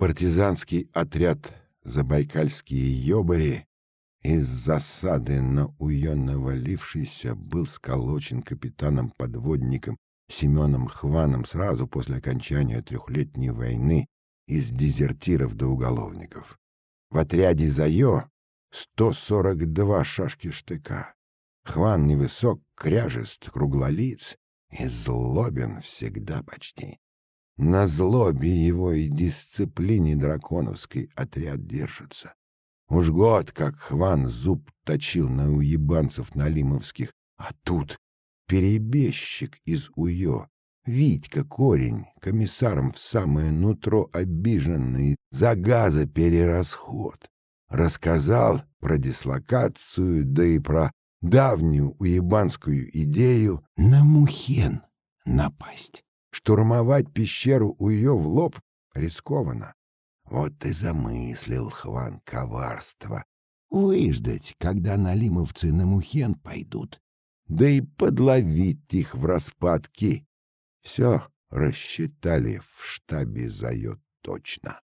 партизанский отряд «Забайкальские ёбари» из засады на уё навалившийся был сколочен капитаном-подводником Семеном Хваном сразу после окончания трехлетней войны из дезертиров до уголовников. В отряде «Заё» 142 шашки штыка. Хван невысок, кряжест, круглолиц и злобен всегда почти. На злобе его и дисциплине драконовской отряд держится. Уж год, как Хван зуб точил на уебанцев налимовских, а тут перебежчик из Уё, Витька Корень, комиссаром в самое нутро обиженный за газоперерасход. Рассказал про дислокацию, да и про давнюю уебанскую идею на Мухен напасть. Штурмовать пещеру у ее в лоб рискованно. Вот и замыслил Хван коварство. Выждать, когда налимовцы на Мухен пойдут, да и подловить их в распадки. Все рассчитали в штабе Зает точно.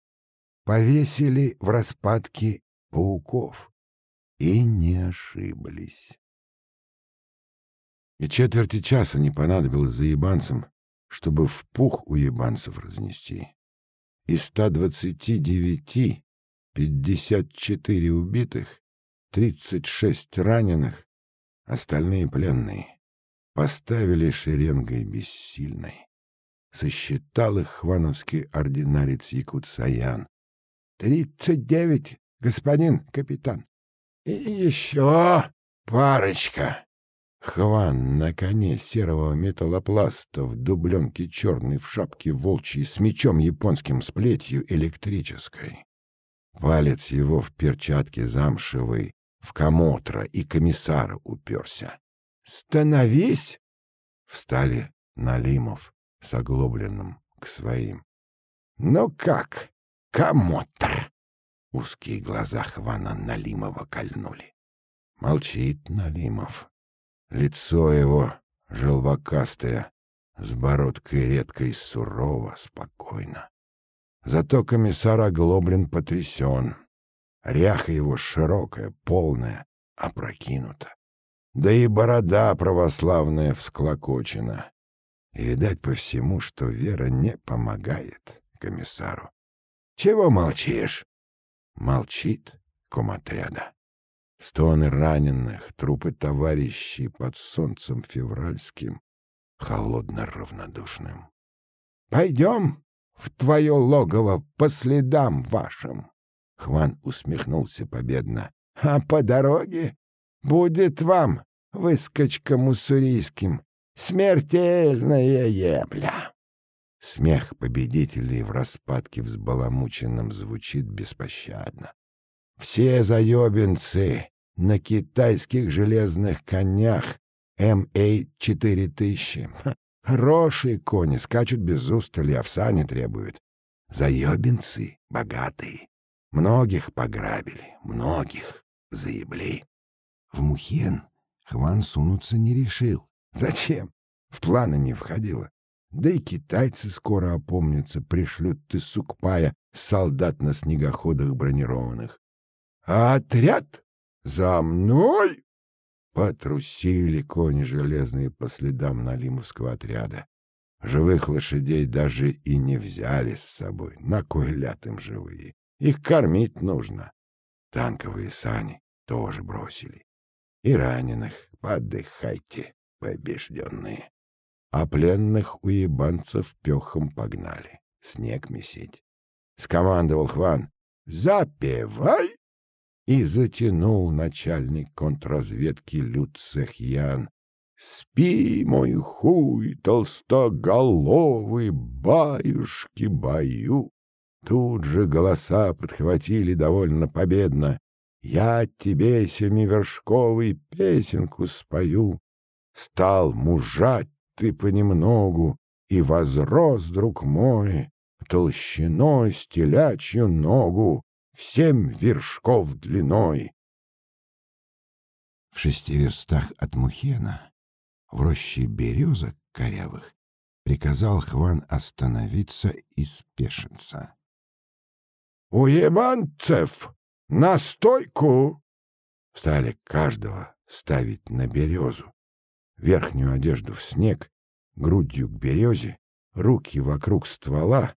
Повесили в распадки пауков и не ошиблись. И четверти часа не понадобилось заебанцам, чтобы в пух у ебанцев разнести. Из 129 54 убитых, 36 раненых, остальные пленные. Поставили шеренгой бессильной. Сосчитал их хвановский ординарец Якут. «Тридцать девять, господин капитан!» «И еще парочка!» Хван на коне серого металлопласта в дубленке черной в шапке волчьей с мечом японским с плетью электрической. Палец его в перчатке замшевой, в комотра и комиссара уперся. «Становись!» Встали Налимов с оглобленным к своим. «Ну как, комотр?» Узкие глаза Хвана Налимова кольнули. Молчит Налимов. Лицо его желвакастое, с бородкой редкой, сурово, спокойно. Зато комиссар Оглоблен потрясен. Ряха его широкая, полная, опрокинута. Да и борода православная всклокочена. И видать по всему, что вера не помогает комиссару. — Чего молчишь? Молчит комотряда. Стоны раненых, трупы товарищей под солнцем февральским, холодно-равнодушным. «Пойдем в твое логово по следам вашим!» Хван усмехнулся победно. «А по дороге будет вам, выскочкам уссурийским, смертельная ебля!» Смех победителей в распадке взбаламученном звучит беспощадно. Все заебенцы на китайских железных конях МА-4000. Хорошие кони, скачут без устали, овса не требуют. Заебенцы богатые. Многих пограбили, многих заебли. В Мухен Хван сунуться не решил. Зачем? В планы не входило. Да и китайцы скоро опомнятся, пришлют ты сукпая солдат на снегоходах бронированных. А отряд за мной потрусили кони железные по следам Налимовского отряда. Живых лошадей даже и не взяли с собой. На кой ляд им живые? Их кормить нужно. Танковые сани тоже бросили. И раненых подыхайте, побежденные а пленных уебанцев пехом погнали. Снег месить. Скомандовал Хван «Запевай!» И затянул начальник контрразведки Люцехьян. «Спи, мой хуй, толстоголовый, баюшки-баю!» Тут же голоса подхватили довольно победно. «Я тебе, семивершковый, песенку спою!» Стал мужать ты понемногу, и возрос, друг мой, толщиной стелячью ногу в семь вершков длиной. В шести верстах от Мухена, в роще березок корявых, приказал Хван остановиться и спешиться. «Уебанцев! На стойку!» Стали каждого ставить на березу. Верхнюю одежду в снег, грудью к березе, руки вокруг ствола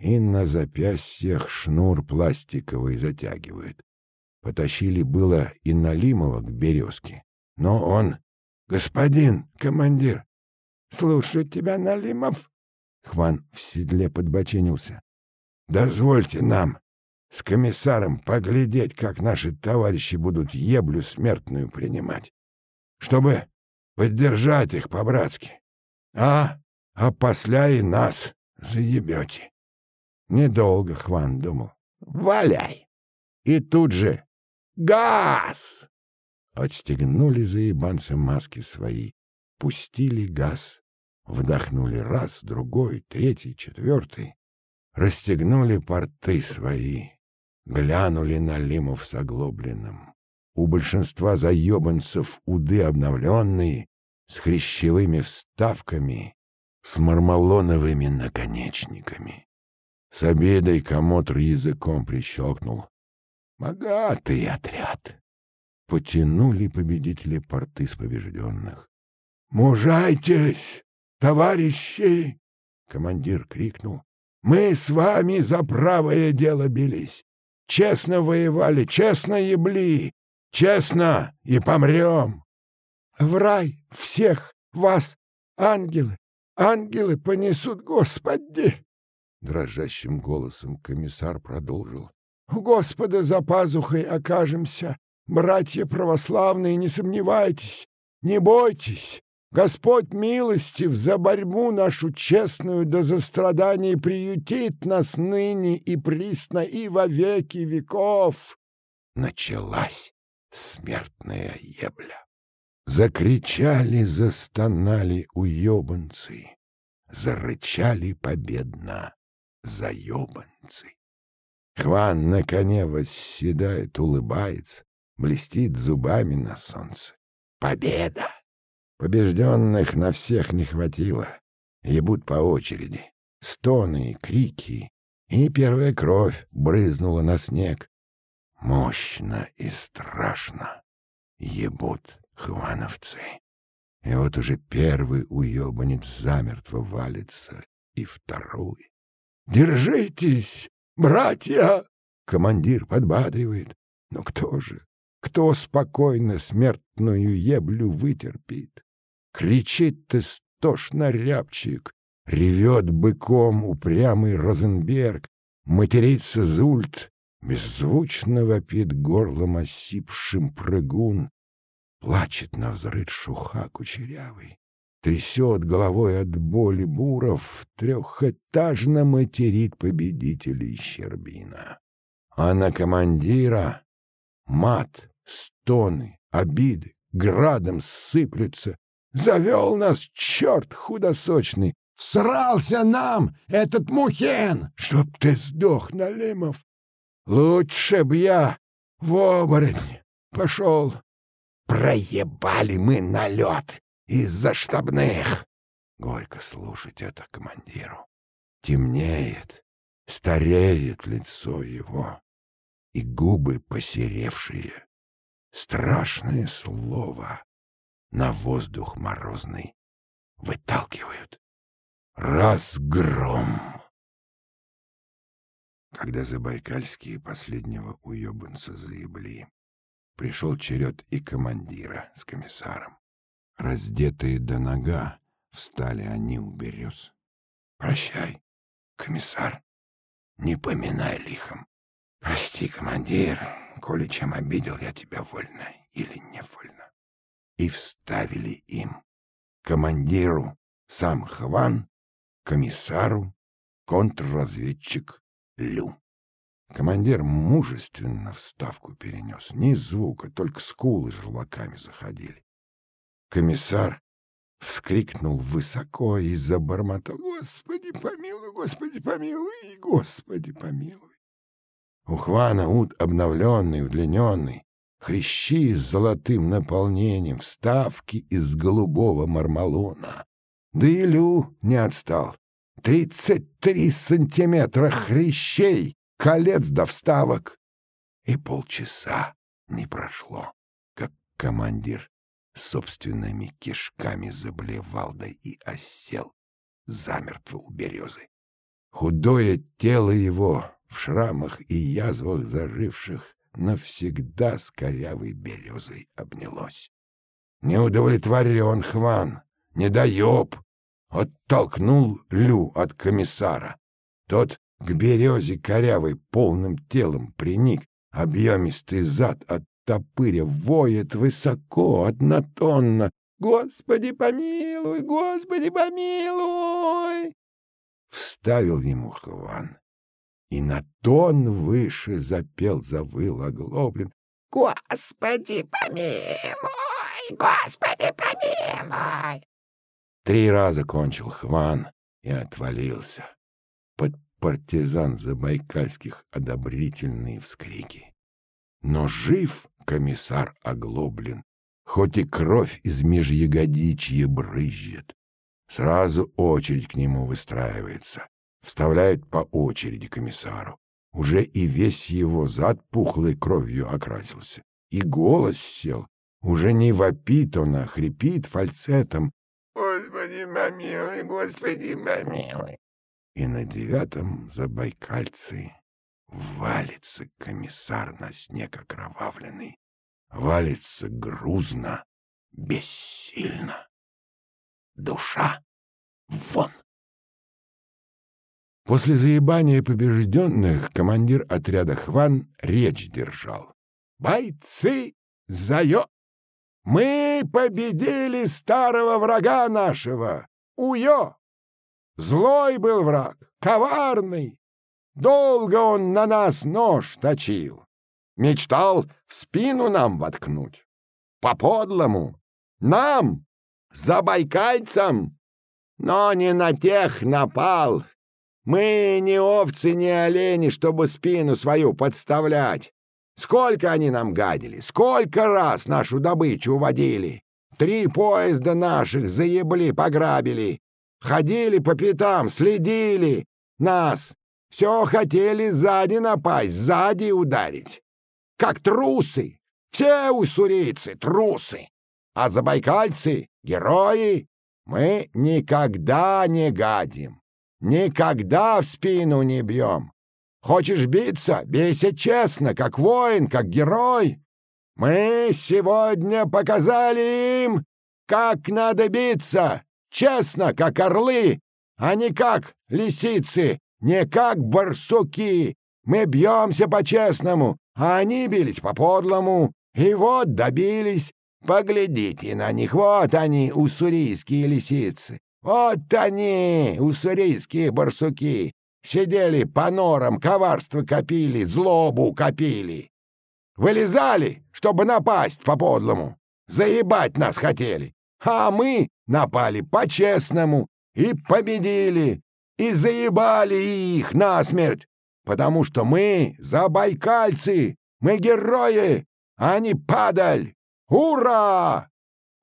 и на запястьях шнур пластиковый затягивают. Потащили было и Налимова к березке, но он... «Господин командир, слушаю тебя, Налимов!» Хван в седле подбоченился. «Дозвольте нам с комиссаром поглядеть, как наши товарищи будут еблю смертную принимать, чтобы поддержать их по-братски. А, а после и нас заебете». Недолго Хван думал. «Валяй!» И тут же «Газ!» Отстегнули заебанцы маски свои, пустили газ, вдохнули раз, другой, третий, четвертый, расстегнули порты свои, глянули на Лимов с оглобленным. У большинства заебанцев уды обновленные, с хрящевыми вставками, с мармалоновыми наконечниками. С обедой комотр языком прищелкнул. Богатый отряд. Потянули победители порты с побежденных. «Мужайтесь, товарищи!» Командир крикнул. «Мы с вами за правое дело бились. Честно воевали, честно ебли, честно и помрем. В рай всех вас ангелы, ангелы понесут, Господи!» Дрожащим голосом комиссар продолжил. У Господа за пазухой окажемся. Братья православные, не сомневайтесь, не бойтесь. Господь милостив за борьбу нашу честную до за страдания приютит нас ныне и присно и во веки веков. Началась смертная ебля. Закричали, застонали уебанцы, зарычали победно заебанцы. Хван на коне восседает, улыбается, блестит зубами на солнце. Победа! Побежденных на всех не хватило. Ебут по очереди. Стоны, крики. И первая кровь брызнула на снег. Мощно и страшно ебут хвановцы. И вот уже первый уебанец замертво валится, и второй. «Держитесь! «Братья!» — командир подбадривает. Но кто же, кто спокойно смертную еблю вытерпит? Кричит истошно рябчик, ревет быком упрямый Розенберг, матерится Зульт, беззвучно вопит горлом осипшим прыгун, плачет на взрыв шуха кучерявый трясет головой от боли буров, трехэтажно материт победителей Щербина. А на командира мат, стоны, обиды градом сыплются. Завел нас черт худосочный, всрался нам этот мухен, чтоб ты сдох, Налимов. Лучше б я в оборотень пошел. Проебали мы на лед из-за штабных. Горько слушать это командиру. Темнеет, стареет лицо его, и губы посеревшие. Страшное слово на воздух морозный выталкивают. Разгром! Когда забайкальские последнего уебанца заебли, пришел черед и командира с комиссаром. Раздетые до нога, встали они у берез. «Прощай, комиссар, не поминай лихом. Прости, командир, коли чем обидел я тебя вольно или невольно». И вставили им командиру сам Хван, комиссару контрразведчик Лю. Командир мужественно вставку перенес. Ни звука, только скулы жерлаками заходили. Комиссар вскрикнул высоко и забормотал. «Господи, помилуй, Господи, помилуй, Господи, помилуй!» У Хвана ут обновленный, удлиненный, хрящи с золотым наполнением, вставки из голубого мармалона. Да и Лю не отстал. Тридцать три сантиметра хрящей колец до вставок. И полчаса не прошло, как командир собственными кишками заблевал, да и осел замертво у березы. Худое тело его в шрамах и язвах заживших навсегда с корявой березой обнялось. Не удовлетворен Хван, недоеб, оттолкнул Лю от комиссара. Тот к березе корявой полным телом приник, объемистый зад от топыря воет высоко, однотонно. «Господи, помилуй! Господи, помилуй!» Вставил ему Хван и на тон выше запел, завыл оглоблен. «Господи, помилуй! Господи, помилуй!» Три раза кончил Хван и отвалился. Под партизан забайкальских одобрительные вскрики. Но жив комиссар оглоблен, хоть и кровь из межягодичья брызжет. Сразу очередь к нему выстраивается вставляет по очереди комиссару. Уже и весь его зад пухлой кровью окрасился. И голос сел. Уже не вопит он, а хрипит фальцетом. «Господи помилуй, Господи помилуй!» И на девятом забайкальце валится комиссар на снег окровавленный. Валится грузно, бессильно. Душа вон! После заебания побежденных командир отряда Хван речь держал. «Бойцы, заё! Мы победили старого врага нашего, Уё! Злой был враг, коварный. Долго он на нас нож точил. Мечтал в спину нам воткнуть. По-подлому. Нам, забайкальцам. Но не на тех напал, мы не овцы, не олени, чтобы спину свою подставлять. Сколько они нам гадили, сколько раз нашу добычу уводили. Три поезда наших заебли, пограбили. Ходили по пятам, следили. Нас все хотели сзади напасть, сзади ударить. Как трусы. Все уссурийцы трусы. А забайкальцы — герои. Мы никогда не гадим. Никогда в спину не бьем. Хочешь биться? Бейся честно, как воин, как герой. Мы сегодня показали им, как надо биться, честно, как орлы, а не как лисицы, не как барсуки. Мы бьемся по-честному, а они бились по-подлому. И вот добились. Поглядите на них, вот они, уссурийские лисицы. Вот они, уссурийские барсуки, сидели по норам, коварство копили, злобу копили. Вылезали, чтобы напасть по-подлому, заебать нас хотели. А мы напали по-честному и победили, и заебали их насмерть, потому что мы забайкальцы, мы герои, а не падаль. Ура!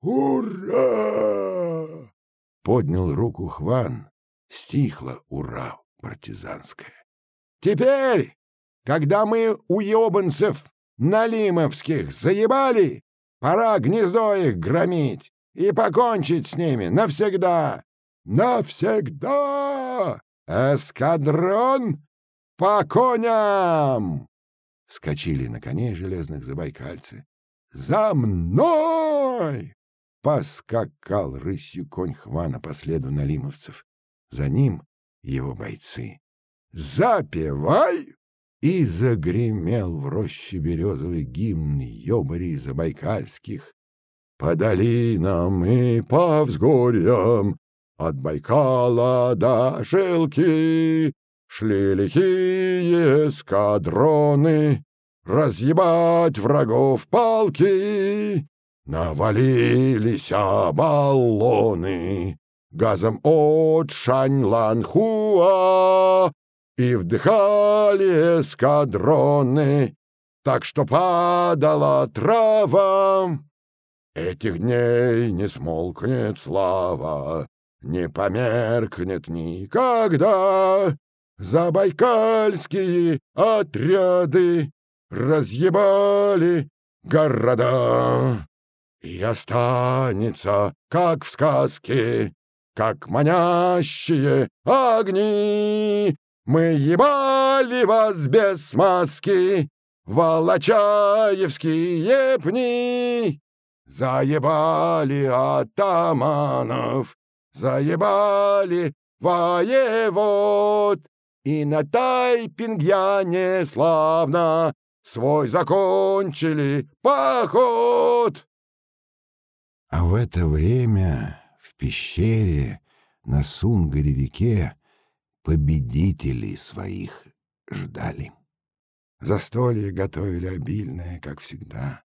Ура! Поднял руку Хван. Стихло «Ура!» партизанское. «Теперь, когда мы уебанцев налимовских заебали, пора гнездо их громить и покончить с ними навсегда. Навсегда! Эскадрон по коням!» Скочили на коней железных забайкальцы. «За мной!» Поскакал рысью конь Хвана по следу налимовцев. За ним его бойцы. «Запевай!» И загремел в роще березовый гимн ёбарей забайкальских. По долинам и по взгорьям, от Байкала до Шелки, Шли лихие эскадроны, Разъебать врагов палки. Навалились баллоны газом от Шаньланхуа и вдыхали эскадроны, так что падала трава. Этих дней не смолкнет слава, не померкнет никогда. забайкальские отряды разъебали города. И останется, как в сказке, как манящие огни. Мы ебали вас без маски, Волочаевские пни. Заебали атаманов, заебали воевод, И на Тайпингяне славно свой закончили поход. А в это время в пещере на Сунгаре-реке победителей своих ждали. Застолье готовили обильное, как всегда.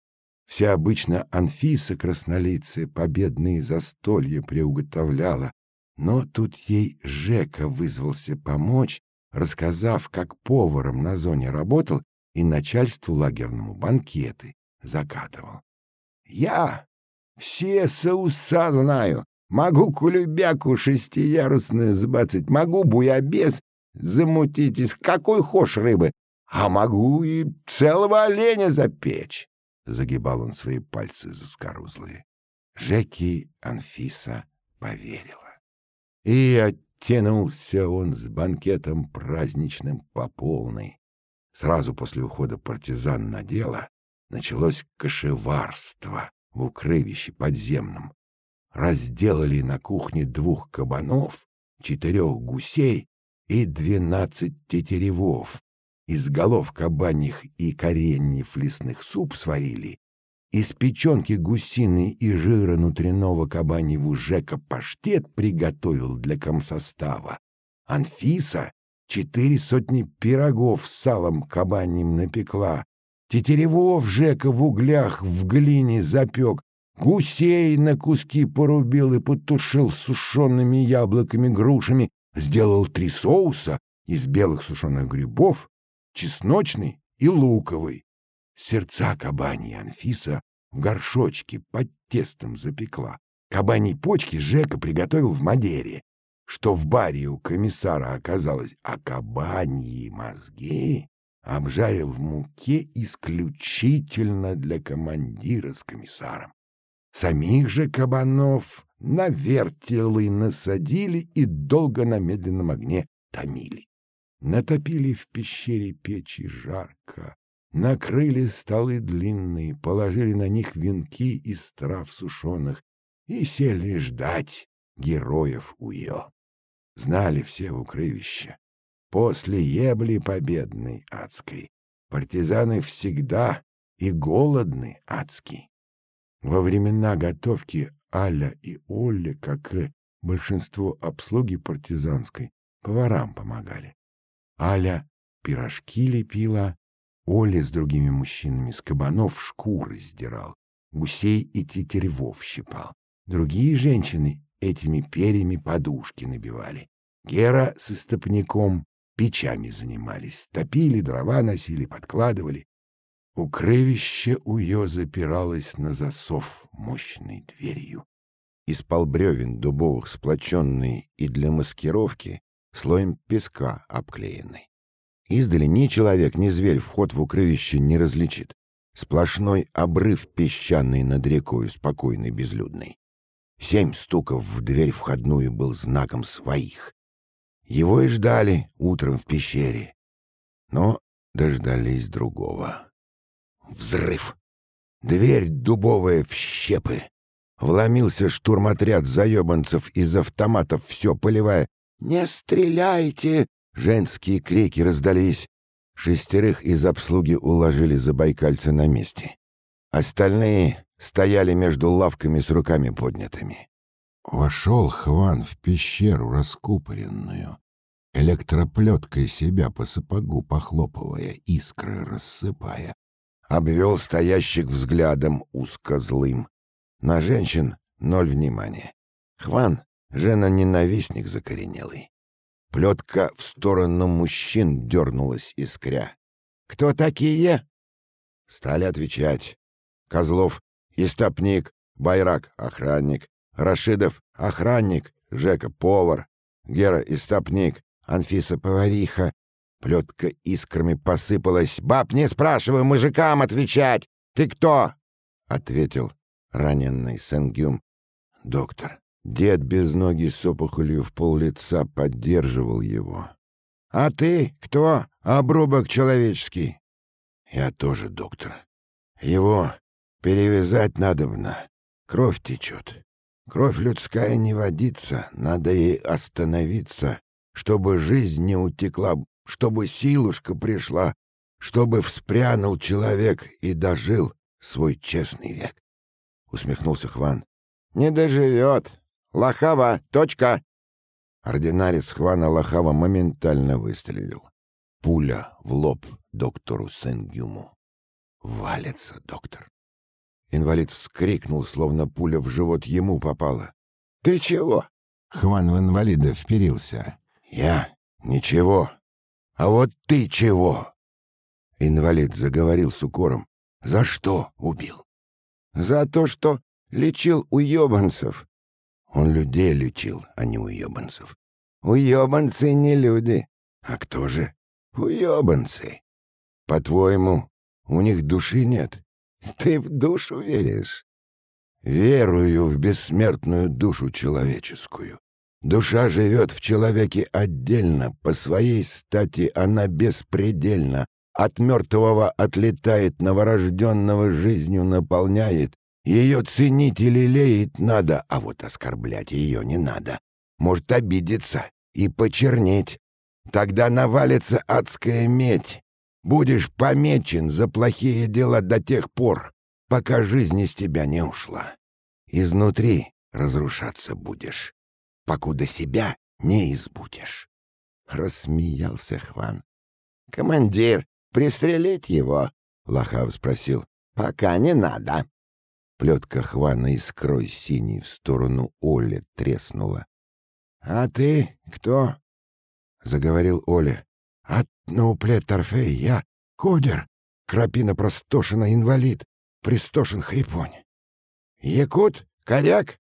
Все обычно Анфиса краснолицая победные застолья приуготовляла, но тут ей Жека вызвался помочь, рассказав, как поваром на зоне работал и начальству лагерному банкеты закатывал. «Я все соуса знаю. Могу кулебяку шестиярусную сбацать, могу буябес замутить из какой хошь рыбы, а могу и целого оленя запечь. Загибал он свои пальцы заскорузлые. Жеки Анфиса поверила. И оттянулся он с банкетом праздничным по полной. Сразу после ухода партизан на дело началось кошеварство в укрывище подземном. Разделали на кухне двух кабанов, четырех гусей и двенадцать тетеревов. Из голов кабаньих и кореньев лесных суп сварили, из печенки гусиной и жира внутреннего кабаньего Жека паштет приготовил для комсостава. Анфиса четыре сотни пирогов с салом кабаньим напекла, Тетеревов Жека в углях в глине запек, гусей на куски порубил и потушил сушеными яблоками, грушами, сделал три соуса из белых сушеных грибов, чесночный и луковый. Сердца кабани Анфиса в горшочке под тестом запекла. Кабани почки Жека приготовил в Мадере, что в баре у комиссара оказалось, а кабаньи мозги обжарил в муке исключительно для командира с комиссаром. Самих же кабанов на вертелы насадили и долго на медленном огне томили. Натопили в пещере печи жарко, накрыли столы длинные, положили на них венки из трав сушеных и сели ждать героев Уё. Знали все в укрывище, После ебли победной адской партизаны всегда и голодны адски. Во времена готовки Аля и Олли, как и большинство обслуги партизанской, поварам помогали. Аля пирожки лепила, Оля с другими мужчинами с кабанов шкуры сдирал, гусей и тетеревов щипал. Другие женщины этими перьями подушки набивали. Гера с истопником печами занимались, топили, дрова носили, подкладывали. Укрывище уё запиралось на засов мощной дверью. Из полбревен дубовых сплоченный и для маскировки слоем песка обклеенный. Издали ни человек, ни зверь вход в укрывище не различит. Сплошной обрыв песчаный над рекою, спокойный, безлюдный. Семь стуков в дверь входную был знаком своих. Его и ждали утром в пещере, но дождались другого. Взрыв! Дверь дубовая в щепы. Вломился штурмотряд заебанцев из автоматов, все поливая. «Не стреляйте!» Женские крики раздались. Шестерых из обслуги уложили забайкальца на месте. Остальные стояли между лавками с руками поднятыми. Вошел Хван в пещеру раскупоренную, электроплеткой себя по сапогу похлопывая, искры рассыпая. Обвел стоящих взглядом узко-злым. На женщин ноль внимания. Хван — жена-ненавистник закоренелый. Плетка в сторону мужчин дернулась искря. «Кто такие?» Стали отвечать. Козлов — истопник, Байрак — охранник, Рашидов — охранник, Жека — повар, Гера — истопник, Анфиса-повариха. Плетка искрами посыпалась. «Баб, не спрашивай, мужикам отвечать! Ты кто?» — ответил раненый Сенгюм. «Доктор». Дед без ноги с опухолью в пол лица поддерживал его. «А ты кто, обрубок человеческий?» «Я тоже доктор. Его перевязать надобно. Кровь течет. Кровь людская не водится, надо ей остановиться, чтобы жизнь не утекла, чтобы силушка пришла, чтобы вспрянул человек и дожил свой честный век. Усмехнулся Хван. «Не доживет. Лохава, точка!» Ординарец Хвана Лохава моментально выстрелил. Пуля в лоб доктору Сенгюму. «Валится, доктор!» Инвалид вскрикнул, словно пуля в живот ему попала. «Ты чего?» Хван в инвалида вперился. «Я? Ничего. А вот ты чего?» Инвалид заговорил с укором. «За что убил?» «За то, что лечил уебанцев». Он людей лечил, а не уебанцев. «Уебанцы не люди». «А кто же?» «Уебанцы». «По-твоему, у них души нет?» Ты в душу веришь? Верую в бессмертную душу человеческую. Душа живет в человеке отдельно, по своей стати она беспредельна. От мертвого отлетает, новорожденного жизнью наполняет. Ее ценить и лелеять надо, а вот оскорблять ее не надо. Может обидеться и почернеть. Тогда навалится адская медь, Будешь помечен за плохие дела до тех пор, пока жизнь из тебя не ушла. Изнутри разрушаться будешь, покуда себя не избудешь. Рассмеялся Хван. «Командир, пристрелить его?» — Лохав спросил. «Пока не надо». Плетка Хвана искрой синей в сторону Оли треснула. «А ты кто?» — заговорил Оля. От науплет торфей я кодер, крапина простошена инвалид, пристошен хрипонь. Якут, коряк,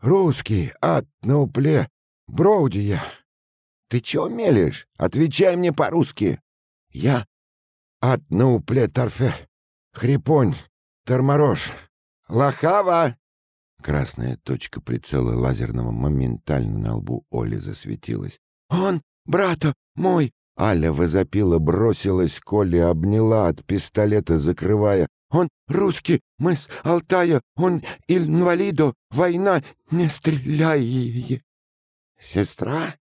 русский, от наупле, броуди я. Ты чё мелешь? Отвечай мне по-русски. Я от наупле торфе, хрипонь, торморош, лохава. Красная точка прицела лазерного моментально на лбу Оли засветилась. «Он, брата мой, Аля возопила, бросилась к Коле, обняла от пистолета, закрывая. «Он русский, мы с Алтая, он инвалидо, война, не стреляй!» «Сестра?»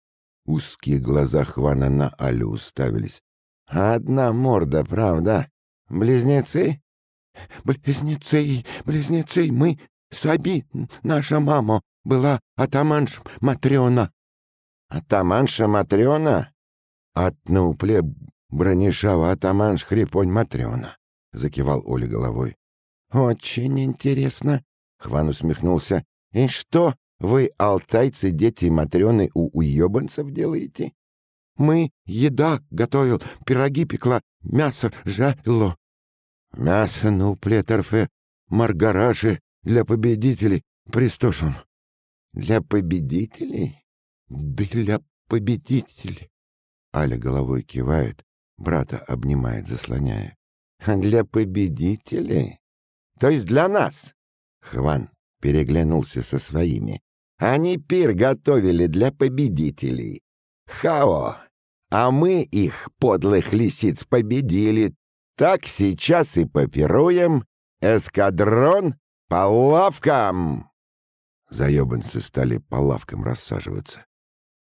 Узкие глаза Хвана на Алю уставились. «Одна морда, правда? Близнецы?» «Близнецы, близнецы, мы Саби, наша мама, была атаманш Матрёна». «Атаманша Матрёна?» От наупле бронишава атаманш хрипонь Матрёна, — закивал Оля головой. — Очень интересно, — Хван усмехнулся. — И что вы, алтайцы, дети Матрёны, у уёбанцев делаете? — Мы еда готовил, пироги пекла, мясо жарило. — Мясо на упле торфе, маргараши для победителей пристошен. — Для победителей? — Для победителей. Аля головой кивает, брата обнимает, заслоняя. «Для победителей? То есть для нас?» Хван переглянулся со своими. «Они пир готовили для победителей. Хао! А мы их, подлых лисиц, победили. Так сейчас и попируем. Эскадрон по лавкам!» Заебанцы стали по лавкам рассаживаться.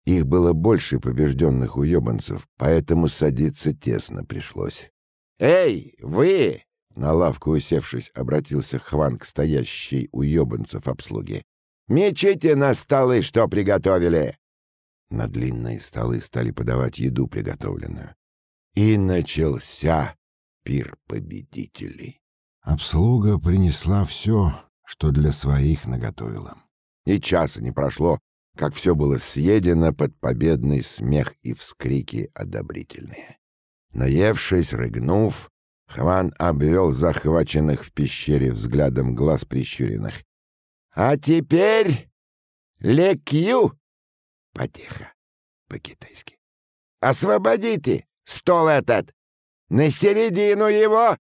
Их было больше побежденных уебанцев, поэтому садиться тесно пришлось. «Эй, вы!» — на лавку усевшись, обратился Хван к стоящей уебанцев обслуге. «Мечите на столы, что приготовили!» На длинные столы стали подавать еду приготовленную. И начался пир победителей. Обслуга принесла все, что для своих наготовила. И часа не прошло, как все было съедено под победный смех и вскрики одобрительные. Наевшись, рыгнув, Хван обвел захваченных в пещере взглядом глаз прищуренных. «А теперь лекью!» Потихо, по-китайски. освободите стол этот! На середину его!»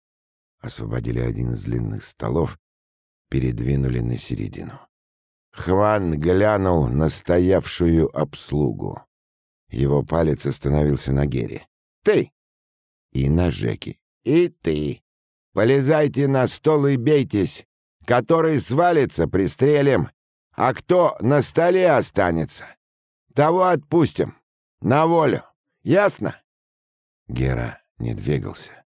Освободили один из длинных столов, передвинули на середину. Хван глянул на стоявшую обслугу. Его палец остановился на Гере. «Ты!» «И на Жеке. И ты!» «Полезайте на стол и бейтесь! Который свалится, пристрелим, а кто на столе останется, того отпустим. На волю. Ясно?» Гера не двигался.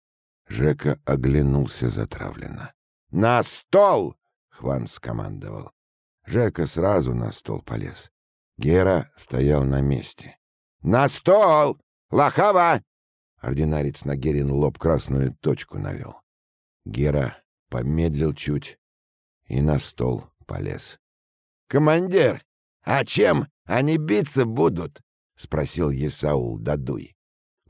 Жека оглянулся затравленно. «На стол!» — Хван скомандовал. Жека сразу на стол полез. Гера стоял на месте. «На стол! Лохава!» Ординарец на Герин лоб красную точку навел. Гера помедлил чуть и на стол полез. «Командир, а чем они биться будут?» — спросил Есаул Дадуй.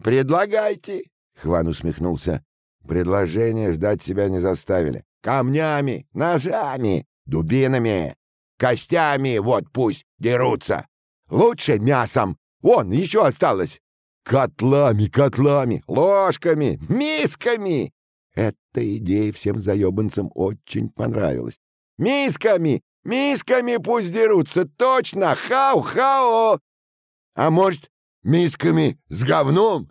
«Предлагайте!» — Хван усмехнулся. Предложение ждать себя не заставили. «Камнями, ножами, дубинами, костями вот пусть дерутся. Лучше мясом. Вон, еще осталось. Котлами, котлами, ложками, мисками. Эта идея всем заебанцам очень понравилась. Мисками, мисками пусть дерутся, точно, хау-хау. А может, мисками с говном?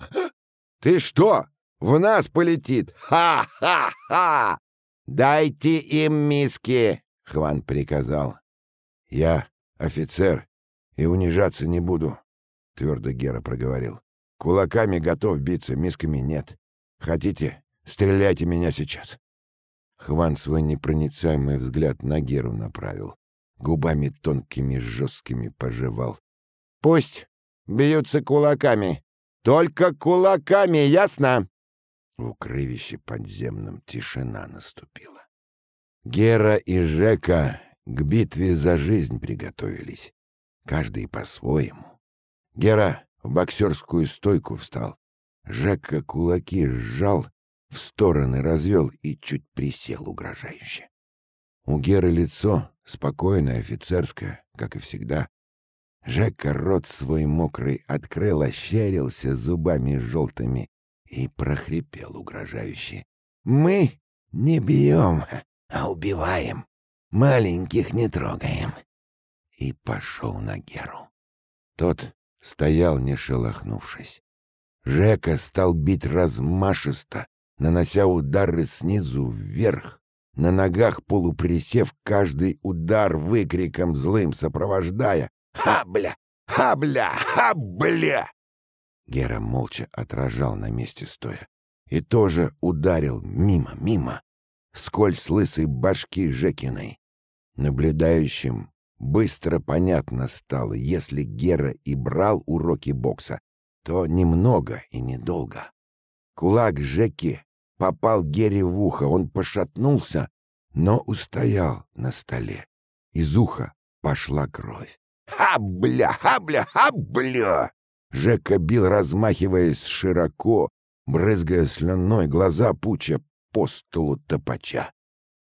Ты что, в нас полетит? Ха-ха-ха! Дайте им миски, Хван приказал. «Я офицер и унижаться не буду», — твердо Гера проговорил. «Кулаками готов биться, мисками нет. Хотите, стреляйте меня сейчас». Хван свой непроницаемый взгляд на Геру направил. Губами тонкими, жесткими пожевал. «Пусть бьются кулаками. Только кулаками, ясно?» В укрывище подземном тишина наступила. Гера и Жека к битве за жизнь приготовились, каждый по-своему. Гера в боксерскую стойку встал, Жека кулаки сжал, в стороны развел и чуть присел угрожающе. У Геры лицо спокойное, офицерское, как и всегда. Жека рот свой мокрый открыл, ощерился зубами желтыми и прохрипел угрожающе. «Мы не бьем, а убиваем. Маленьких не трогаем. И пошел на Геру. Тот стоял, не шелохнувшись. Жека стал бить размашисто, нанося удары снизу вверх, на ногах полуприсев каждый удар выкриком злым сопровождая «Ха-бля! Ха-бля! Ха-бля!» Гера молча отражал на месте стоя и тоже ударил мимо, мимо, скользь лысой башки Жекиной. Наблюдающим быстро понятно стало, если Гера и брал уроки бокса, то немного и недолго. Кулак Жеки попал Гере в ухо, он пошатнулся, но устоял на столе. Из уха пошла кровь. «Ха-бля! Ха-бля! Ха-бля!» Жека бил, размахиваясь широко, брызгая слюной, глаза пуча по столу топача.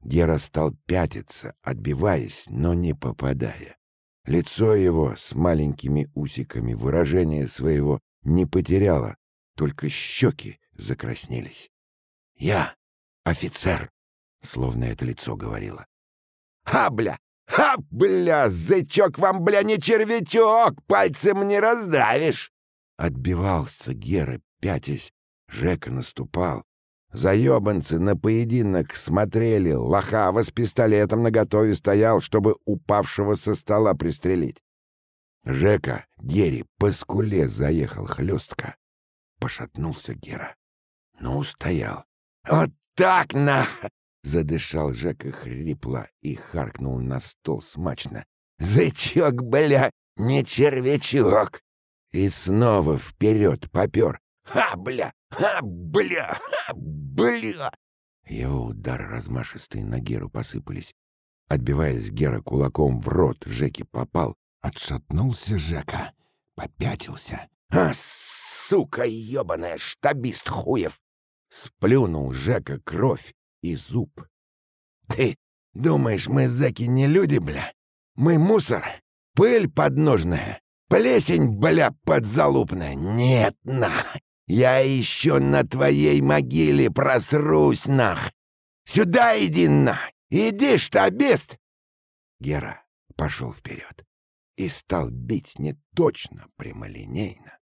Гера стал пятиться, отбиваясь, но не попадая. Лицо его с маленькими усиками выражение своего не потеряло, только щеки закраснелись. «Я офицер», — словно это лицо говорило. «Ха, бля! Ха, бля! Зычок вам, бля, не червячок! Пальцем не раздавишь!» Отбивался Гера, пятясь. Жека наступал. Заебанцы на поединок смотрели, лохава с пистолетом наготове стоял, чтобы упавшего со стола пристрелить. Жека Гере по скуле заехал хлестко. Пошатнулся Гера, но устоял. «Вот так на!» — задышал Жека хрипло и харкнул на стол смачно. «Зычок, бля, не червячок!» И снова вперед попер. «Ха, бля! Ха, бля! Ха, бля!» Его удары размашистые на Геру посыпались. Отбиваясь, Гера кулаком в рот Жеки попал. Отшатнулся Жека, попятился. «А, сука ебаная, штабист хуев!» Сплюнул Жека кровь и зуб. «Ты думаешь, мы, зэки, не люди, бля? Мы мусор, пыль подножная. Плесень, бля, подзалупная. Нет, на! Я еще на твоей могиле просрусь, нах! Сюда иди, на! Иди, штабист!» Гера пошел вперед и стал бить не точно, прямолинейно.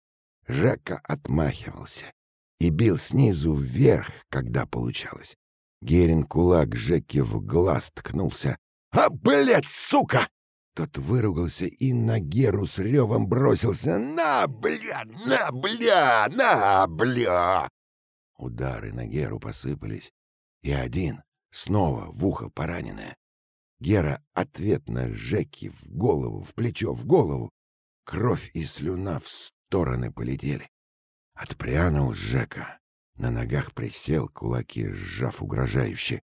Жека отмахивался и бил снизу вверх, когда получалось. Герин кулак Жеке в глаз ткнулся. «А, блядь, сука!» Тот выругался и на Геру с ревом бросился. «На, бля! На, бля! На, бля!» Удары на Геру посыпались, и один снова в ухо пораненное. Гера ответно Жеки в голову, в плечо, в голову. Кровь и слюна в стороны полетели. Отпрянул Жека. На ногах присел, кулаки сжав угрожающе.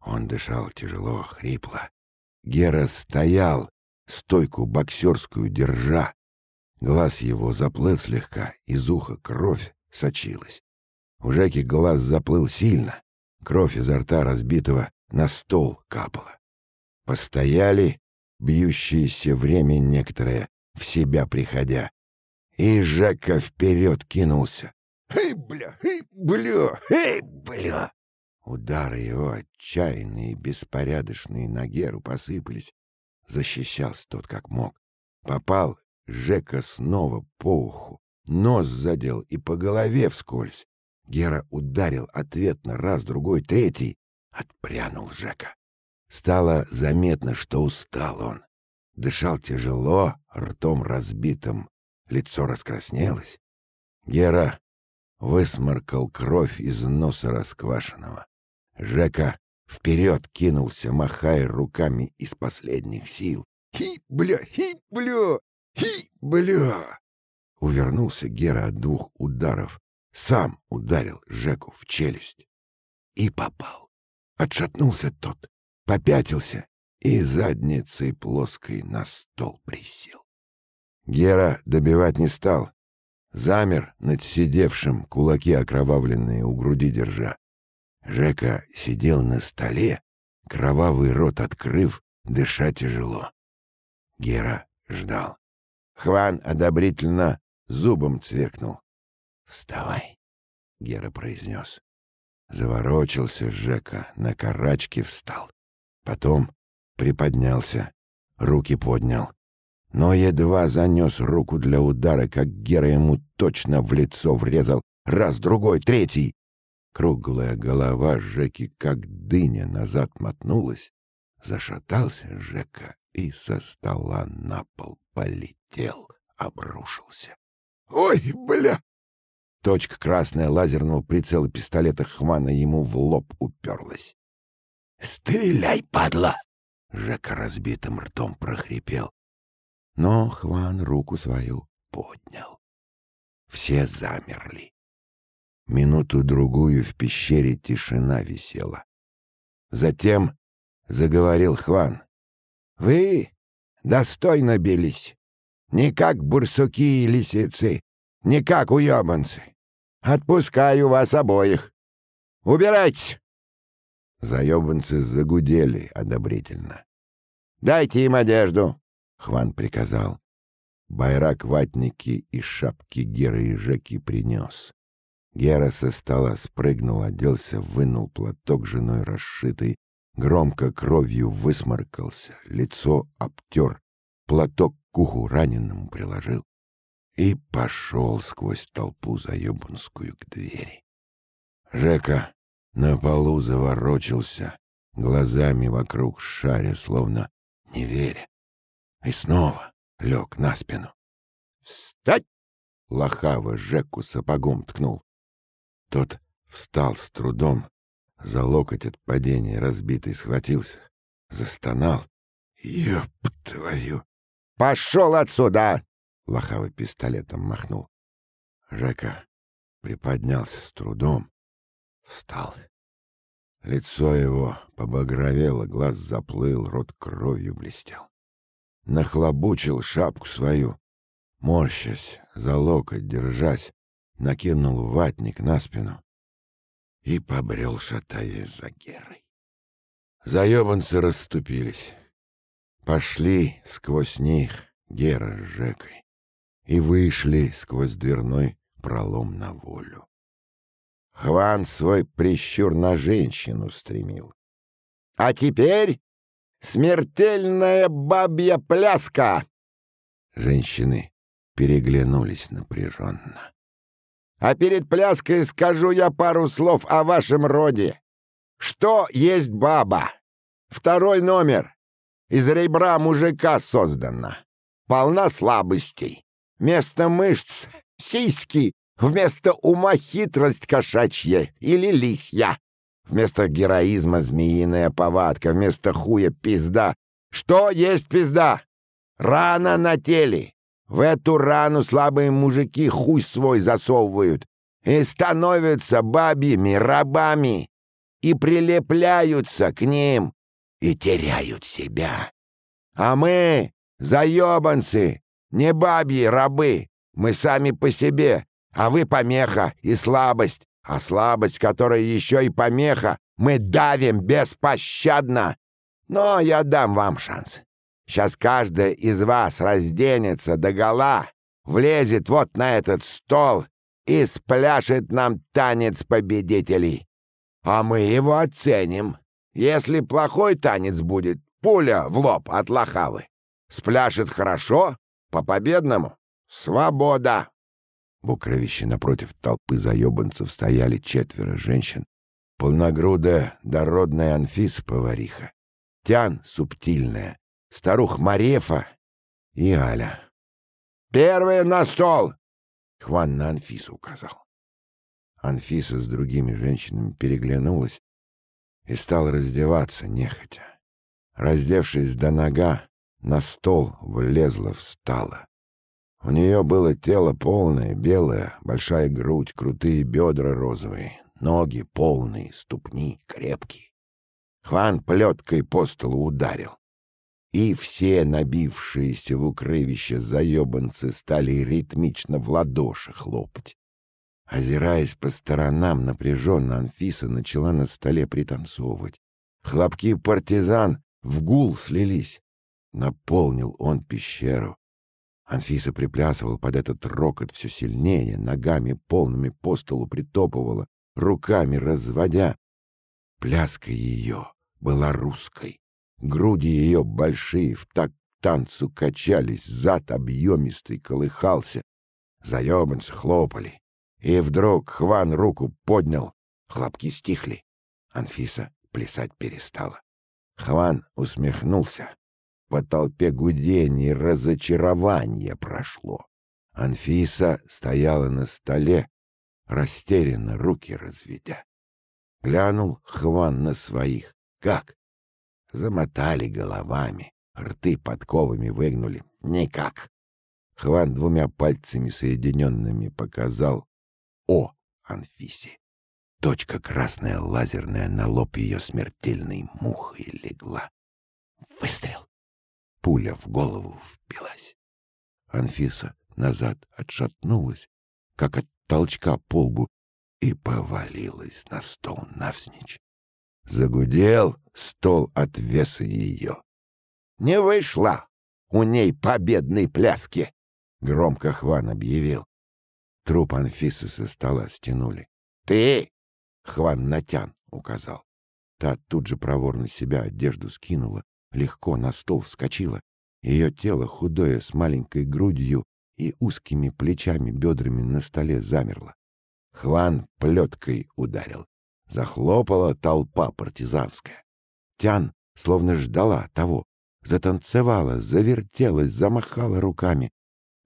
Он дышал тяжело, хрипло. Гера стоял, стойку боксерскую держа. Глаз его заплыл слегка, из уха кровь сочилась. У Жеки глаз заплыл сильно. Кровь изо рта разбитого на стол капала. Постояли, бьющиеся время некоторое, в себя приходя. И Жека вперед кинулся. «Эй, бля! Эй, бля! Эй, бля!» Удары его отчаянные, беспорядочные на Геру посыпались. Защищался тот как мог. Попал Жека снова по уху. Нос задел и по голове вскользь. Гера ударил ответно раз, другой, третий. Отпрянул Жека. Стало заметно, что устал он. Дышал тяжело, ртом разбитым, лицо раскраснелось. Гера высморкал кровь из носа расквашенного. Жека вперед кинулся, махая руками из последних сил. «Хи, бля, хи, бля, хи, бля!» Увернулся Гера от двух ударов. Сам ударил Жеку в челюсть. И попал. Отшатнулся тот попятился и задницей плоской на стол присел. Гера добивать не стал. Замер над сидевшим, кулаки окровавленные у груди держа. Жека сидел на столе, кровавый рот открыв, дыша тяжело. Гера ждал. Хван одобрительно зубом цвекнул. «Вставай», — Гера произнес. Заворочился Жека, на карачки встал. Потом приподнялся, руки поднял. Но едва занес руку для удара, как Гера ему точно в лицо врезал. Раз, другой, третий. Круглая голова Жеки, как дыня, назад мотнулась. Зашатался Жека и со стола на пол полетел, обрушился. «Ой, бля!» Точка красная лазерного прицела пистолета Хвана ему в лоб уперлась. «Стреляй, падла!» Жека разбитым ртом прохрипел. Но Хван руку свою поднял. Все замерли. Минуту-другую в пещере тишина висела. Затем заговорил Хван. «Вы достойно бились. Не как бурсуки и лисицы, не как уебанцы. Отпускаю вас обоих. Убирайтесь!» Заебанцы загудели одобрительно. «Дайте им одежду!» — Хван приказал. Байрак ватники и шапки Геры и Жеки принес. Гера со стола спрыгнул, оделся, вынул платок женой расшитый, громко кровью высморкался, лицо обтер, платок к уху раненому приложил и пошел сквозь толпу заебанскую к двери. Жека на полу заворочился, глазами вокруг шаря, словно не веря. И снова лег на спину. «Встать!» — лохаво Жеку сапогом ткнул. Тот встал с трудом, за локоть от падения разбитый схватился, застонал. «Ёб твою!» «Пошел отсюда!» — лохавый пистолетом махнул. Жека приподнялся с трудом, Встал. Лицо его побагровело, глаз заплыл, рот кровью блестел. Нахлобучил шапку свою, морщась, за локоть держась, накинул ватник на спину и побрел, шатаясь за Герой. Заебанцы расступились. Пошли сквозь них Гера с Жекой. и вышли сквозь дверной пролом на волю. Хван свой прищур на женщину стремил. «А теперь смертельная бабья пляска!» Женщины переглянулись напряженно. «А перед пляской скажу я пару слов о вашем роде. Что есть баба? Второй номер. Из ребра мужика создана. Полна слабостей. Вместо мышц — сиськи, вместо ума хитрость кошачья или лисья. Вместо героизма змеиная повадка, вместо хуя пизда. Что есть пизда? Рана на теле. В эту рану слабые мужики хуй свой засовывают и становятся бабьими рабами и прилепляются к ним и теряют себя. А мы, заебанцы, не бабьи рабы, мы сами по себе, а вы помеха и слабость, а слабость, которая еще и помеха, мы давим беспощадно. Но я дам вам шанс. Сейчас каждая из вас разденется догола, влезет вот на этот стол и спляшет нам танец победителей. А мы его оценим. Если плохой танец будет, пуля в лоб от лохавы. Спляшет хорошо, по-победному. Свобода!» В укровище напротив толпы заебанцев стояли четверо женщин. Полногрудая, дородная Анфиса-повариха, Тян субтильная, старух Марефа и Аля. «Первые на стол!» — Хван на Анфису указал. Анфиса с другими женщинами переглянулась и стала раздеваться нехотя. Раздевшись до нога, на стол влезла, встала. У нее было тело полное, белое, большая грудь, крутые бедра розовые, ноги полные, ступни крепкие. Хван плеткой по столу ударил. И все набившиеся в укрывище заебанцы стали ритмично в ладоши хлопать. Озираясь по сторонам, напряженно Анфиса начала на столе пританцовывать. Хлопки партизан в гул слились. Наполнил он пещеру. Анфиса приплясывал под этот рокот все сильнее, ногами полными по столу притопывала, руками разводя. Пляска ее была русской. Груди ее большие в так танцу качались, зад объемистый колыхался. Заебанцы хлопали. И вдруг Хван руку поднял. Хлопки стихли. Анфиса плясать перестала. Хван усмехнулся. По толпе гудений разочарование прошло. Анфиса стояла на столе, растерянно руки разведя. Глянул Хван на своих. Как? Замотали головами, рты подковами выгнули. Никак. Хван двумя пальцами соединенными показал «О» Анфисе. Точка красная лазерная на лоб ее смертельной мухой легла. Выстрел пуля в голову впилась. Анфиса назад отшатнулась, как от толчка по лбу, и повалилась на стол навзничь. Загудел стол от веса ее. «Не вышла у ней победной пляски!» — громко Хван объявил. Труп Анфисы со стола стянули. «Ты!» — Хван Натян указал. Та тут же проворно себя одежду скинула, легко на стол вскочила. Ее тело, худое, с маленькой грудью и узкими плечами, бедрами на столе замерло. Хван плеткой ударил. Захлопала толпа партизанская. Тян словно ждала того. Затанцевала, завертелась, замахала руками.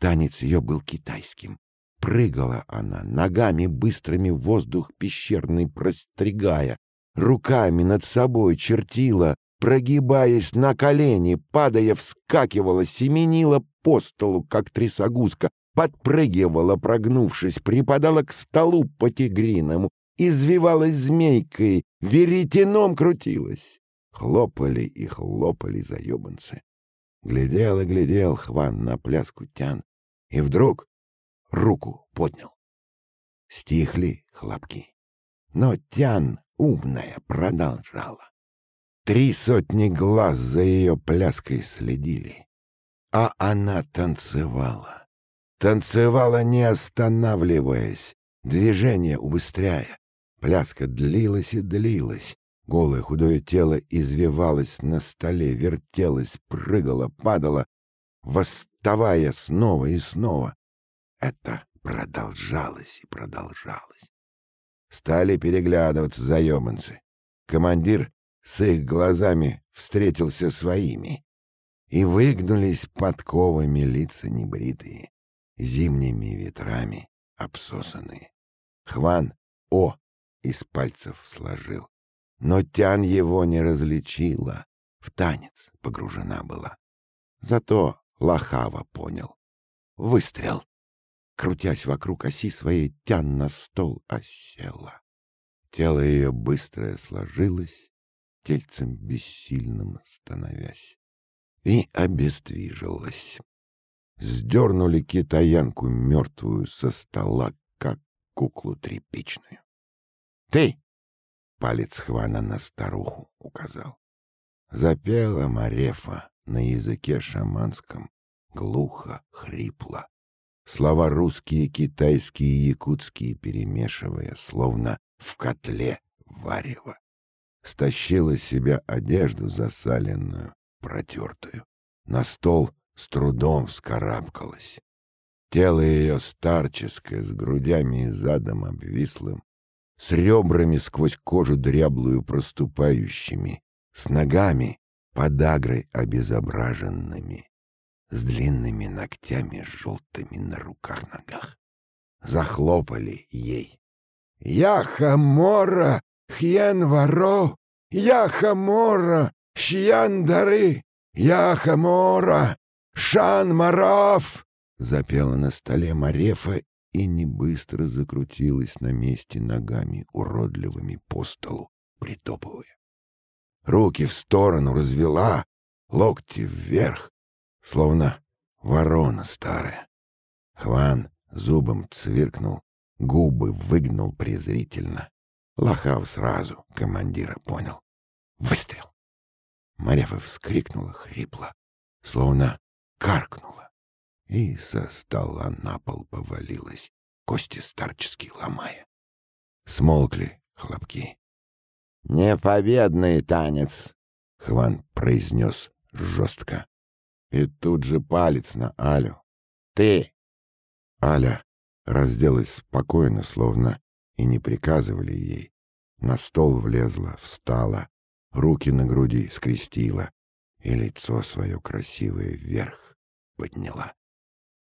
Танец ее был китайским. Прыгала она, ногами быстрыми воздух пещерный простригая, руками над собой чертила, прогибаясь на колени, падая, вскакивала, семенила по столу, как трясогузка, подпрыгивала, прогнувшись, припадала к столу по-тигриному, извивалась змейкой, веретеном крутилась. Хлопали и хлопали заебанцы. Глядел и глядел Хван на пляску Тян, и вдруг руку поднял. Стихли хлопки. Но Тян умная продолжала. Три сотни глаз за ее пляской следили. А она танцевала. Танцевала, не останавливаясь, движение убыстряя. Пляска длилась и длилась. Голое худое тело извивалось на столе, вертелось, прыгало, падало, восставая снова и снова. Это продолжалось и продолжалось. Стали переглядываться заебанцы. Командир с их глазами встретился своими. И выгнулись подковами лица небритые, зимними ветрами обсосанные. Хван О из пальцев сложил. Но Тян его не различила, в танец погружена была. Зато Лохава понял. Выстрел. Крутясь вокруг оси своей, Тян на стол осела. Тело ее быстрое сложилось, тельцем бессильным становясь, и обездвижилось. Сдернули китаянку мертвую со стола, как куклу тряпичную. «Ты!» — палец Хвана на старуху указал. Запела Марефа на языке шаманском, глухо, хрипло. Слова русские, китайские, якутские перемешивая, словно в котле варево. Стащила себя одежду засаленную, протертую. На стол с трудом вскарабкалась. Тело ее старческое, с грудями и задом обвислым, с ребрами сквозь кожу дряблую проступающими, с ногами подагрой обезображенными, с длинными ногтями желтыми на руках-ногах. Захлопали ей. «Яха-мора, хьен-варо, яха-мора, шьян-дары, яха-мора, шан-мараф!» Запела на столе Марефа и не быстро закрутилась на месте ногами, уродливыми по столу, притопывая. Руки в сторону развела, локти вверх, словно ворона старая. Хван зубом цвиркнул, губы выгнул презрительно. Лохав сразу командира понял. Выстрел! Марефа вскрикнула хрипло, словно каркнула и со стола на пол повалилась, кости старческие ломая. Смолкли хлопки. «Непобедный танец!» — Хван произнес жестко. И тут же палец на Алю. «Ты!» Аля разделась спокойно, словно и не приказывали ей. На стол влезла, встала, руки на груди скрестила и лицо свое красивое вверх подняла.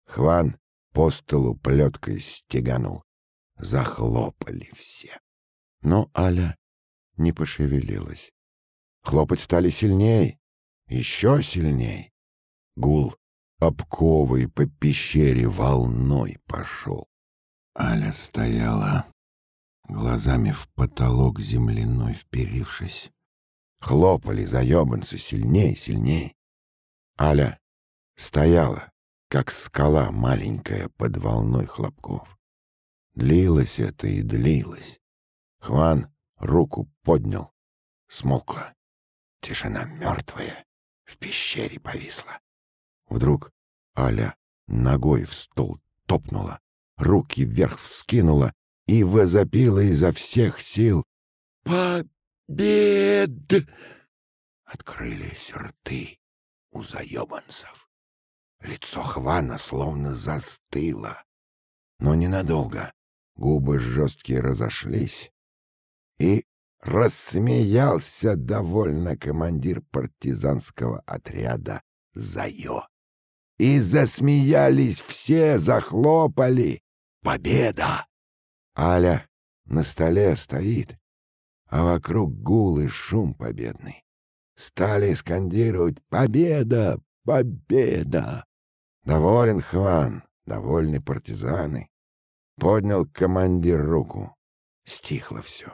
Хван по столу плеткой стеганул. Захлопали все. Но Аля не пошевелилась. Хлопать стали сильней, еще сильней. Гул обковый по пещере волной пошел. Аля стояла, глазами в потолок земляной вперившись. Хлопали заебанцы сильней, сильней. Аля стояла, как скала маленькая под волной хлопков. Длилось это и длилось. Хван руку поднял. Смолкла. Тишина мертвая в пещере повисла. Вдруг Аля ногой в стол топнула, руки вверх вскинула и возопила изо всех сил. «Побед!» Открылись рты у заебанцев. Лицо Хвана словно застыло. Но ненадолго. Губы жесткие разошлись. И рассмеялся довольно командир партизанского отряда Зайо. И засмеялись все, захлопали. Победа! Аля на столе стоит, а вокруг гул и шум победный. Стали скандировать «Победа! Победа! Доволен Хван, довольны партизаны. Поднял командир руку. Стихло все.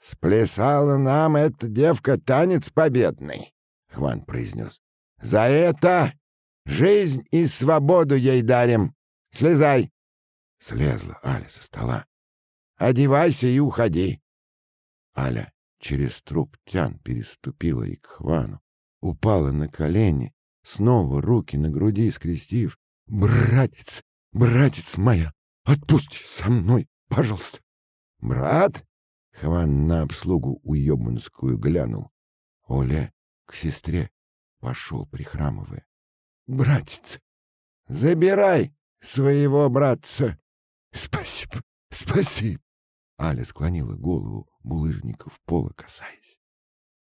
«Сплясала нам эта девка танец победный», — Хван произнес. «За это жизнь и свободу ей дарим. Слезай!» Слезла Аля со стола. «Одевайся и уходи!» Аля через труп тян переступила и к Хвану, упала на колени, снова руки на груди скрестив. «Братец, братец моя, отпусти со мной, пожалуйста. Брат? Хван на обслугу уебанскую глянул. Оля к сестре пошел, прихрамывая. Братец, забирай своего братца. Спасибо, спасибо. Аля склонила голову, булыжников пола касаясь.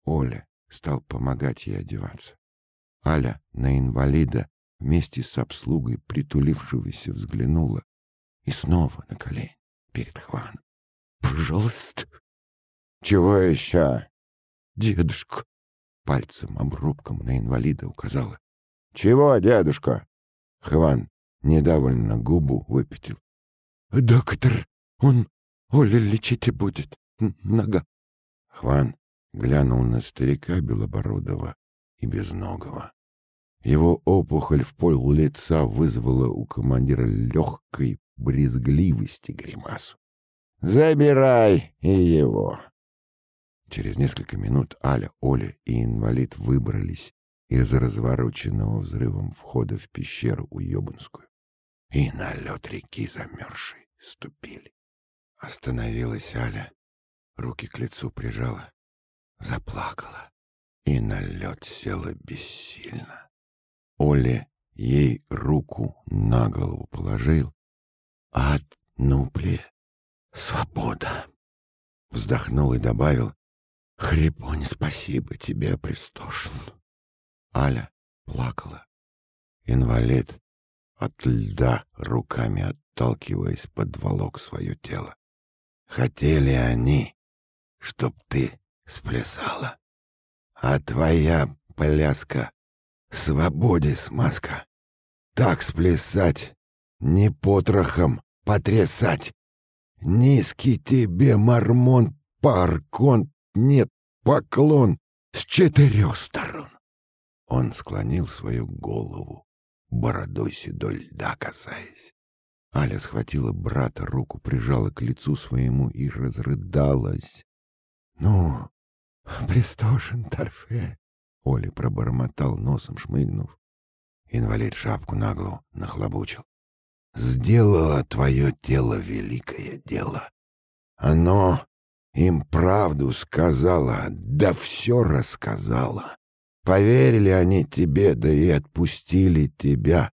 Оля стал помогать ей одеваться. Аля на инвалида вместе с обслугой притулившегося взглянула и снова на колени перед Хваном. «Пожалуйста!» «Чего еще?» «Дедушка!» Пальцем обрубком на инвалида указала. «Чего, дедушка?» Хван недовольно губу выпятил. «Доктор, он Оля лечить и будет. Нога». Хван глянул на старика Белобородова и Безногого. Его опухоль в пол лица вызвала у командира легкой брезгливости гримасу. «Забирай и его!» Через несколько минут Аля, Оля и инвалид выбрались из развороченного взрывом входа в пещеру Уебанскую и на лед реки замерзшей ступили. Остановилась Аля, руки к лицу прижала, заплакала и на лед села бессильно. Оля ей руку на голову положил. «Ад, нупле, свобода!» Вздохнул и добавил. «Хрипонь, спасибо тебе, Престошн!» Аля плакала. Инвалид от льда руками отталкиваясь, подволок свое тело. Хотели они, чтоб ты сплясала, а твоя пляска свободе смазка. Так сплясать, не потрохом потрясать. Низкий тебе, мормон, паркон, нет, поклон с четырех сторон. Он склонил свою голову, бородой седой льда касаясь. Аля схватила брата, руку прижала к лицу своему и разрыдалась. — Ну, Престошен, Торфе! — Оля пробормотал носом, шмыгнув. Инвалид шапку на голову нахлобучил. — Сделало твое тело великое дело. Оно им правду сказала, да все рассказала. Поверили они тебе, да и отпустили тебя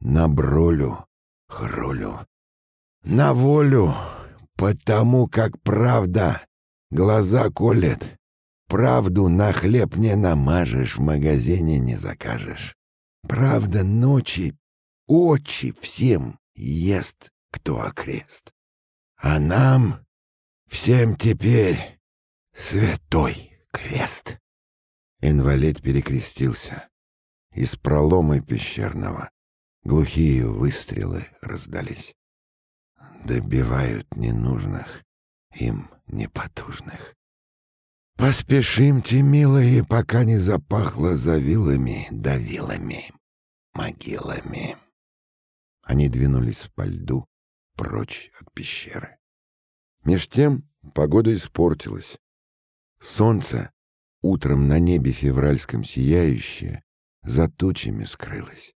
на бролю, хролю, на волю, потому как правда глаза колет. Правду на хлеб не намажешь, в магазине не закажешь. Правда ночи, очи всем ест, кто окрест. А нам всем теперь святой крест. Инвалид перекрестился. Из пролома пещерного глухие выстрелы раздались. Добивают ненужных, им непотужных. Поспешимте, милые, пока не запахло за вилами да могилами. Они двинулись по льду, прочь от пещеры. Меж тем погода испортилась. Солнце Утром на небе февральском сияющее за тучами скрылось.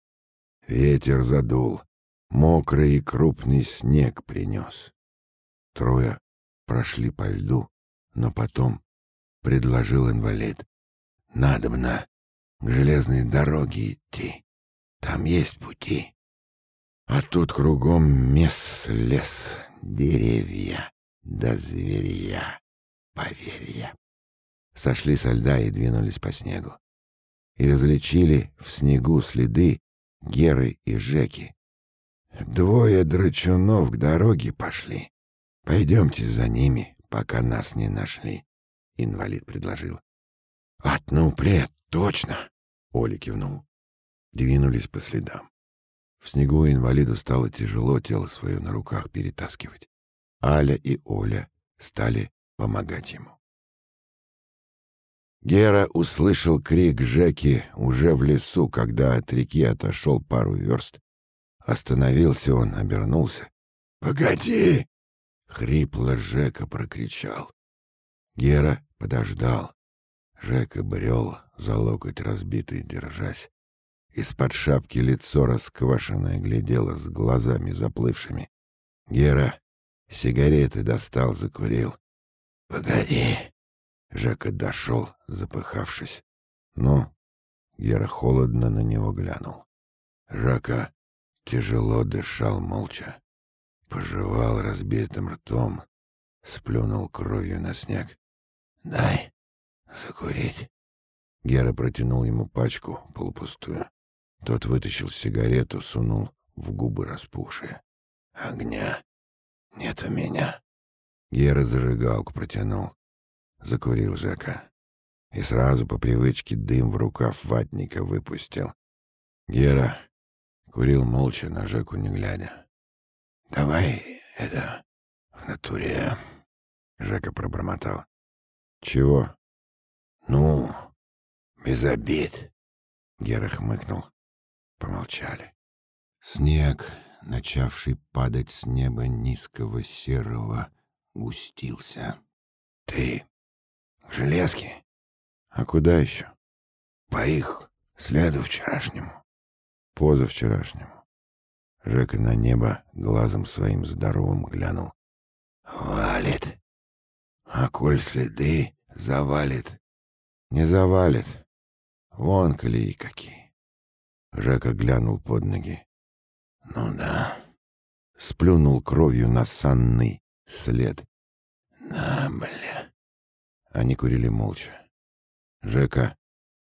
Ветер задул, мокрый и крупный снег принес. Трое прошли по льду, но потом предложил инвалид. Надобно к железной дороге идти. Там есть пути. А тут кругом мес, лес, деревья да зверья, поверья сошли со льда и двинулись по снегу. И различили в снегу следы Геры и Жеки. Двое драчунов к дороге пошли. Пойдемте за ними, пока нас не нашли, — инвалид предложил. — Отну плед, точно, — Оля кивнул. Двинулись по следам. В снегу инвалиду стало тяжело тело свое на руках перетаскивать. Аля и Оля стали помогать ему. Гера услышал крик Жеки уже в лесу, когда от реки отошел пару верст. Остановился он, обернулся. «Погоди!» — хрипло Жека прокричал. Гера подождал. Жека брел, за локоть разбитый, держась. Из-под шапки лицо расквашенное глядело с глазами заплывшими. Гера сигареты достал, закурил. «Погоди!» Жека дошел, запыхавшись. «Ну?» Гера холодно на него глянул. Жака тяжело дышал молча. Пожевал разбитым ртом, сплюнул кровью на снег. «Дай закурить». Гера протянул ему пачку, полупустую. Тот вытащил сигарету, сунул в губы распухшие. «Огня нет у меня». Гера зажигалку протянул. Закурил Жека. И сразу по привычке дым в рукав ватника выпустил. Гера курил молча, на Жеку не глядя. «Давай это в натуре...» Жека пробормотал. «Чего?» «Ну, без обид». Гера хмыкнул. Помолчали. Снег, начавший падать с неба низкого серого, густился. «Ты к железке?» «А куда еще?» «По их следу вчерашнему». «Позавчерашнему». Жека на небо глазом своим здоровым глянул. «Валит. А коль следы завалит?» «Не завалит. Вон колеи какие». Жека глянул под ноги. «Ну да». Сплюнул кровью на санный след. «На, бля». Они курили молча. Жека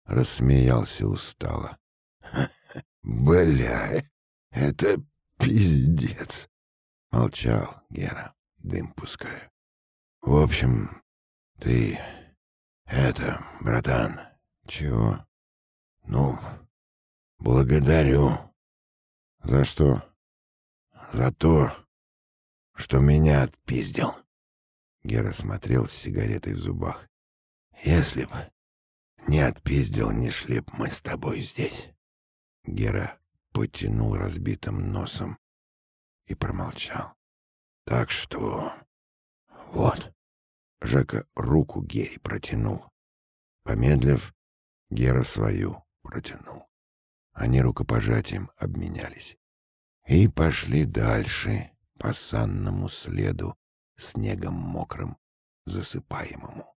рассмеялся устало. «Бля, это пиздец!» Молчал Гера, дым пуская. «В общем, ты... это, братан...» «Чего?» «Ну, благодарю». «За что?» «За то, что меня отпиздил». Гера смотрел с сигаретой в зубах. «Если бы не отпиздил, не шли б мы с тобой здесь». Гера потянул разбитым носом и промолчал. «Так что... вот». Жека руку Гере протянул. Помедлив, Гера свою протянул. Они рукопожатием обменялись. И пошли дальше по санному следу, снегом мокрым, засыпаемому.